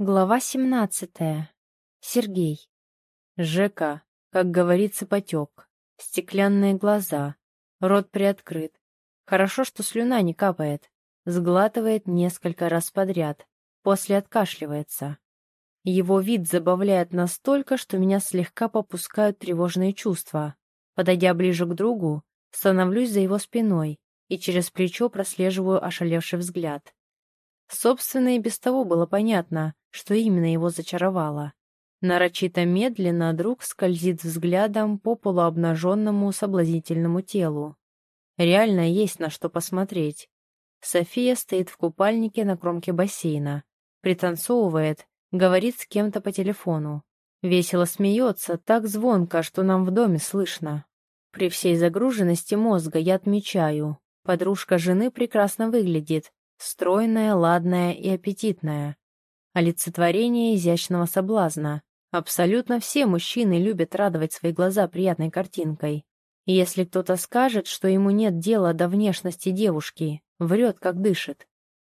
Глава семнадцатая. Сергей. Жека, как говорится, потек. Стеклянные глаза. Рот приоткрыт. Хорошо, что слюна не капает. Сглатывает несколько раз подряд. После откашливается. Его вид забавляет настолько, что меня слегка попускают тревожные чувства. Подойдя ближе к другу, становлюсь за его спиной и через плечо прослеживаю ошалевший взгляд. Собственно, и без того было понятно, что именно его зачаровало. Нарочито медленно друг скользит взглядом по полуобнаженному соблазнительному телу. Реально есть на что посмотреть. София стоит в купальнике на кромке бассейна, пританцовывает, говорит с кем-то по телефону. Весело смеется, так звонко, что нам в доме слышно. При всей загруженности мозга я отмечаю, подружка жены прекрасно выглядит, стройная, ладная и аппетитная олицетворение изящного соблазна. Абсолютно все мужчины любят радовать свои глаза приятной картинкой. И если кто-то скажет, что ему нет дела до внешности девушки, врет, как дышит.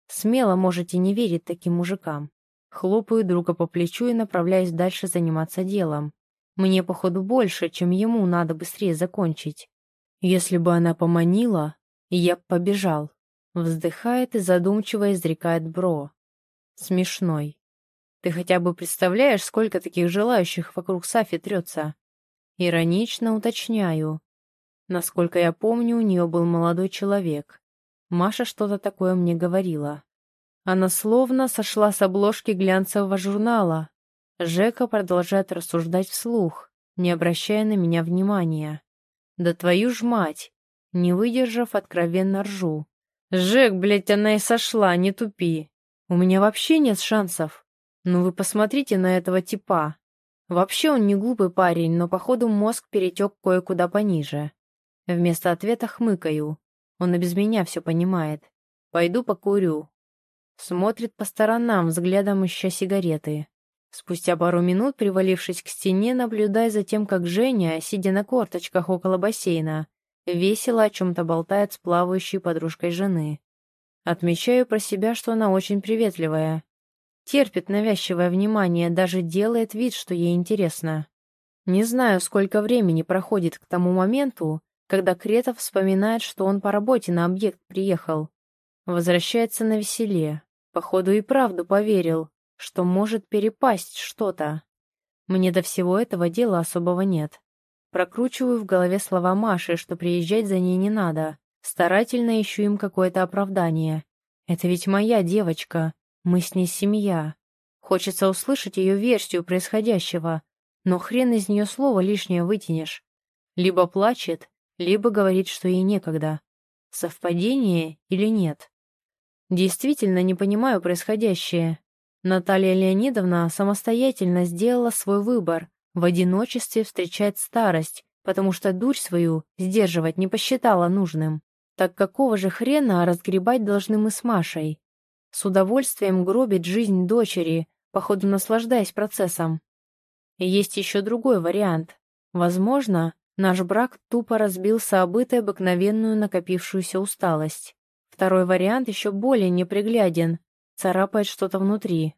Смело можете не верить таким мужикам. Хлопаю друга по плечу и направляюсь дальше заниматься делом. Мне, походу, больше, чем ему надо быстрее закончить. Если бы она поманила, я б побежал. Вздыхает и задумчиво изрекает Бро смешной. Ты хотя бы представляешь, сколько таких желающих вокруг Сафи трется? Иронично уточняю. Насколько я помню, у нее был молодой человек. Маша что-то такое мне говорила. Она словно сошла с обложки глянцевого журнала. Жека продолжает рассуждать вслух, не обращая на меня внимания. «Да твою ж мать!» Не выдержав, откровенно ржу. «Жек, блядь, она и сошла, не тупи!» У меня вообще нет шансов. Ну вы посмотрите на этого типа. Вообще он не глупый парень, но походу мозг перетек кое-куда пониже. Вместо ответа хмыкаю. Он и без меня все понимает. Пойду покурю. Смотрит по сторонам, взглядом ища сигареты. Спустя пару минут, привалившись к стене, наблюдая за тем, как Женя, сидя на корточках около бассейна, весело о чем-то болтает с плавающей подружкой жены. Отмечаю про себя, что она очень приветливая. Терпит навязчивое внимание, даже делает вид, что ей интересно. Не знаю, сколько времени проходит к тому моменту, когда Кретов вспоминает, что он по работе на объект приехал. Возвращается на веселе. Походу и правду поверил, что может перепасть что-то. Мне до всего этого дела особого нет. Прокручиваю в голове слова Маши, что приезжать за ней не надо. Старательно ищу им какое-то оправдание. Это ведь моя девочка. Мы с ней семья. Хочется услышать ее версию происходящего, но хрен из нее слова лишнее вытянешь. Либо плачет, либо говорит, что ей некогда. Совпадение или нет? Действительно не понимаю происходящее. Наталья Леонидовна самостоятельно сделала свой выбор, в одиночестве встречать старость, потому что дурь свою сдерживать не посчитала нужным. Так какого же хрена разгребать должны мы с Машей? С удовольствием гробит жизнь дочери, походу наслаждаясь процессом. Есть еще другой вариант. Возможно, наш брак тупо разбился об этой обыкновенную накопившуюся усталость. Второй вариант еще более непригляден, царапает что-то внутри.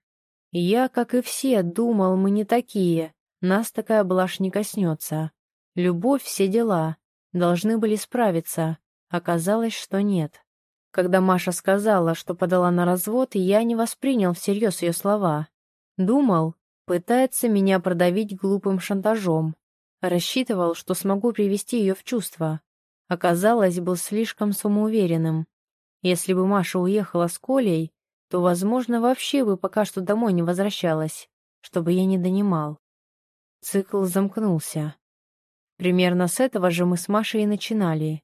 Я, как и все, думал, мы не такие, нас такая блажь не коснется. Любовь, все дела, должны были справиться. Оказалось, что нет. Когда Маша сказала, что подала на развод, я не воспринял всерьез ее слова. Думал, пытается меня продавить глупым шантажом. Рассчитывал, что смогу привести ее в чувство. Оказалось, был слишком самоуверенным. Если бы Маша уехала с Колей, то, возможно, вообще бы пока что домой не возвращалась, чтобы я не донимал. Цикл замкнулся. Примерно с этого же мы с Машей и начинали.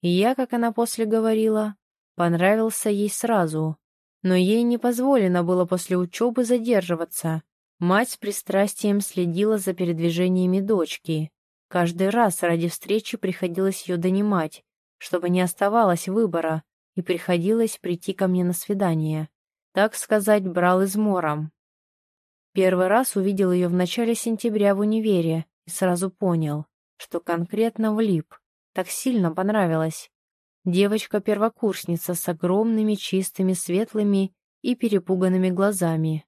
И я, как она после говорила, понравился ей сразу. Но ей не позволено было после учебы задерживаться. Мать с пристрастием следила за передвижениями дочки. Каждый раз ради встречи приходилось ее донимать, чтобы не оставалось выбора, и приходилось прийти ко мне на свидание. Так сказать, брал измором. Первый раз увидел ее в начале сентября в универе и сразу понял, что конкретно влип. Так сильно понравилось. Девочка-первокурсница с огромными чистыми светлыми и перепуганными глазами.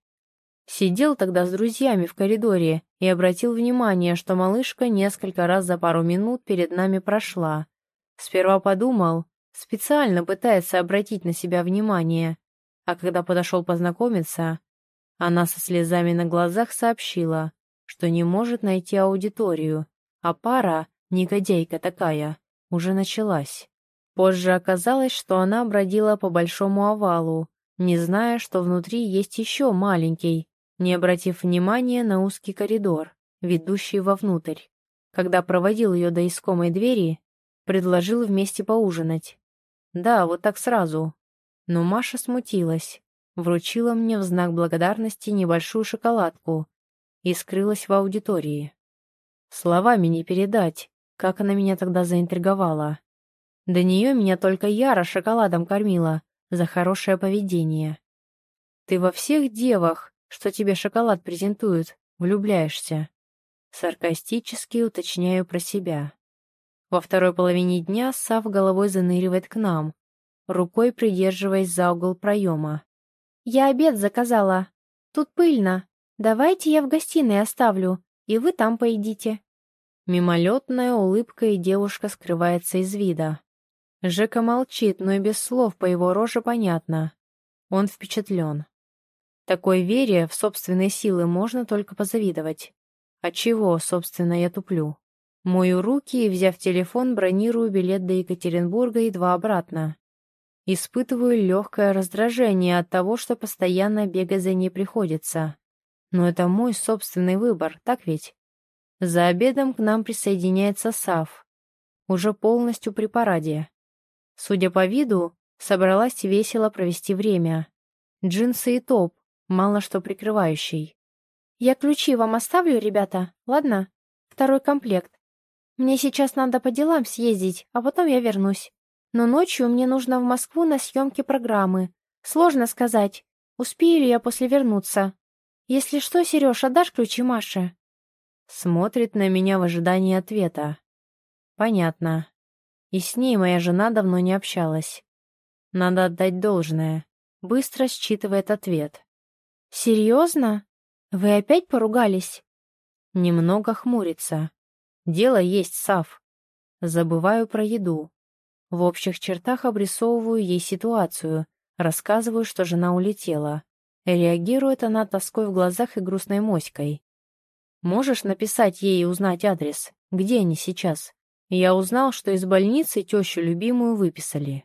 Сидел тогда с друзьями в коридоре и обратил внимание, что малышка несколько раз за пару минут перед нами прошла. Сперва подумал, специально пытается обратить на себя внимание, а когда подошел познакомиться, она со слезами на глазах сообщила, что не может найти аудиторию, а пара, негодяйка такая, уже началась. Позже оказалось, что она бродила по большому овалу, не зная, что внутри есть еще маленький, не обратив внимания на узкий коридор, ведущий вовнутрь. Когда проводил ее до искомой двери, предложил вместе поужинать. Да, вот так сразу. Но Маша смутилась, вручила мне в знак благодарности небольшую шоколадку и скрылась в аудитории. Словами не передать, как она меня тогда заинтриговала. До нее меня только Яра шоколадом кормила за хорошее поведение. Ты во всех девах что тебе шоколад презентуют, влюбляешься. Саркастически уточняю про себя. Во второй половине дня Сав головой заныривает к нам, рукой придерживаясь за угол проема. «Я обед заказала. Тут пыльно. Давайте я в гостиной оставлю, и вы там поедите». Мимолетная улыбка, и девушка скрывается из вида. Жека молчит, но и без слов по его роже понятно. Он впечатлен. Такой вере в собственные силы можно только позавидовать. Отчего, собственно, я туплю? Мою руки и, взяв телефон, бронирую билет до Екатеринбурга и два обратно. Испытываю легкое раздражение от того, что постоянно бегать за ней приходится. Но это мой собственный выбор, так ведь? За обедом к нам присоединяется Сав. Уже полностью при параде. Судя по виду, собралась весело провести время. Джинсы и топ, мало что прикрывающий. «Я ключи вам оставлю, ребята, ладно? Второй комплект. Мне сейчас надо по делам съездить, а потом я вернусь. Но ночью мне нужно в Москву на съемки программы. Сложно сказать, успею ли я после вернуться. Если что, Сереж, отдашь ключи Маше?» Смотрит на меня в ожидании ответа. «Понятно. И с ней моя жена давно не общалась. Надо отдать должное. Быстро считывает ответ. «Серьезно? Вы опять поругались?» Немного хмурится. «Дело есть, Сав. Забываю про еду. В общих чертах обрисовываю ей ситуацию, рассказываю, что жена улетела. Реагирует она тоской в глазах и грустной моськой. «Можешь написать ей и узнать адрес? Где они сейчас?» Я узнал, что из больницы тещу любимую выписали.